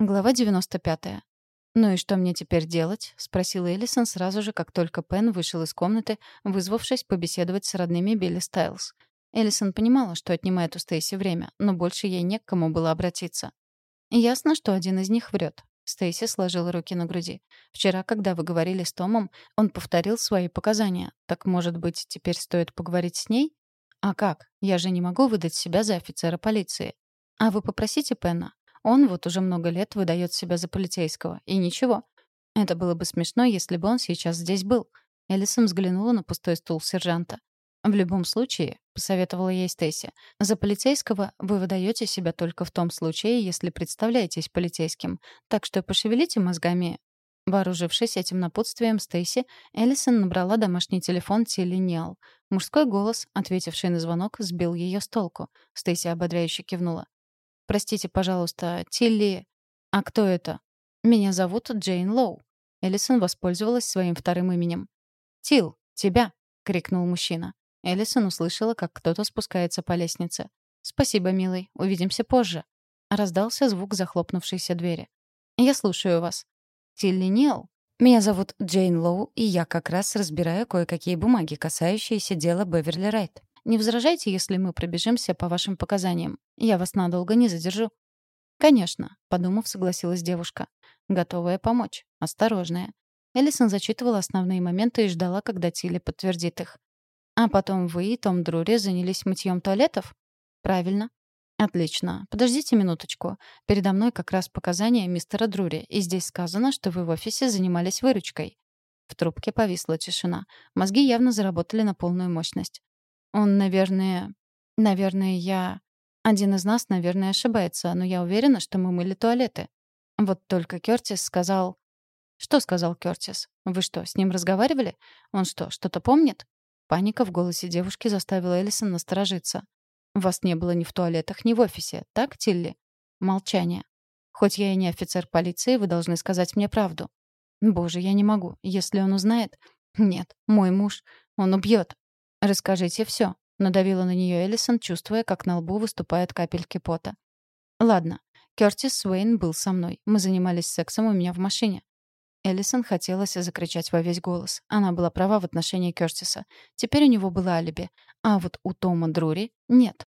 Глава 95. «Ну и что мне теперь делать?» — спросила Эллисон сразу же, как только Пен вышел из комнаты, вызвавшись побеседовать с родными Билли Стайлз. Эллисон понимала, что отнимает у Стейси время, но больше ей не к кому было обратиться. «Ясно, что один из них врет. Стейси сложила руки на груди. «Вчера, когда вы говорили с Томом, он повторил свои показания. Так, может быть, теперь стоит поговорить с ней? А как? Я же не могу выдать себя за офицера полиции. А вы попросите Пена. Он вот уже много лет выдает себя за полицейского. И ничего. Это было бы смешно, если бы он сейчас здесь был. Элисон взглянула на пустой стул сержанта. «В любом случае», — посоветовала ей Стейси, «за полицейского вы выдаете себя только в том случае, если представляетесь полицейским. Так что пошевелите мозгами». Вооружившись этим напутствием Стейси, Эллисон набрала домашний телефон Тилли. Мужской голос, ответивший на звонок, сбил ее с толку. Стейси ободряюще кивнула. «Простите, пожалуйста, Тилли...» «А кто это?» «Меня зовут Джейн Лоу». Эллисон воспользовалась своим вторым именем. «Тил, тебя!» — крикнул мужчина. Эллисон услышала, как кто-то спускается по лестнице. «Спасибо, милый. Увидимся позже». Раздался звук захлопнувшейся двери. «Я слушаю вас». «Тилли Нил. Меня зовут Джейн Лоу, и я как раз разбираю кое-какие бумаги, касающиеся дела Беверли Райт. Не возражайте, если мы пробежимся по вашим показаниям. Я вас надолго не задержу». «Конечно», — подумав, согласилась девушка. «Готовая помочь. Осторожная». Эллисон зачитывала основные моменты и ждала, когда Тилли подтвердит их. «А потом вы и Том Друри занялись мытьем туалетов?» «Правильно». «Отлично. Подождите минуточку. Передо мной как раз показания мистера Друри, и здесь сказано, что вы в офисе занимались выручкой». В трубке повисла тишина. Мозги явно заработали на полную мощность. Он, наверное... Наверное, я... Один из нас, наверное, ошибается, но я уверена, что мы мыли туалеты. Вот только Кёртис сказал... Что сказал Кёртис? Вы что, с ним разговаривали? Он что, что-то помнит? Паника в голосе девушки заставила Элисон насторожиться. «Вас не было ни в туалетах, ни в офисе, так, Тилли?» Молчание. «Хоть я и не офицер полиции, вы должны сказать мне правду». «Боже, я не могу. Если он узнает...» «Нет, мой муж. Он убьет. «Расскажите все», — надавила на нее Эллисон, чувствуя, как на лбу выступают капельки пота. «Ладно. Кёртис Суэйн был со мной. Мы занимались сексом у меня в машине». Эллисон хотелось закричать во весь голос. Она была права в отношении Кёртиса. Теперь у него было алиби. А вот у Тома Друри нет.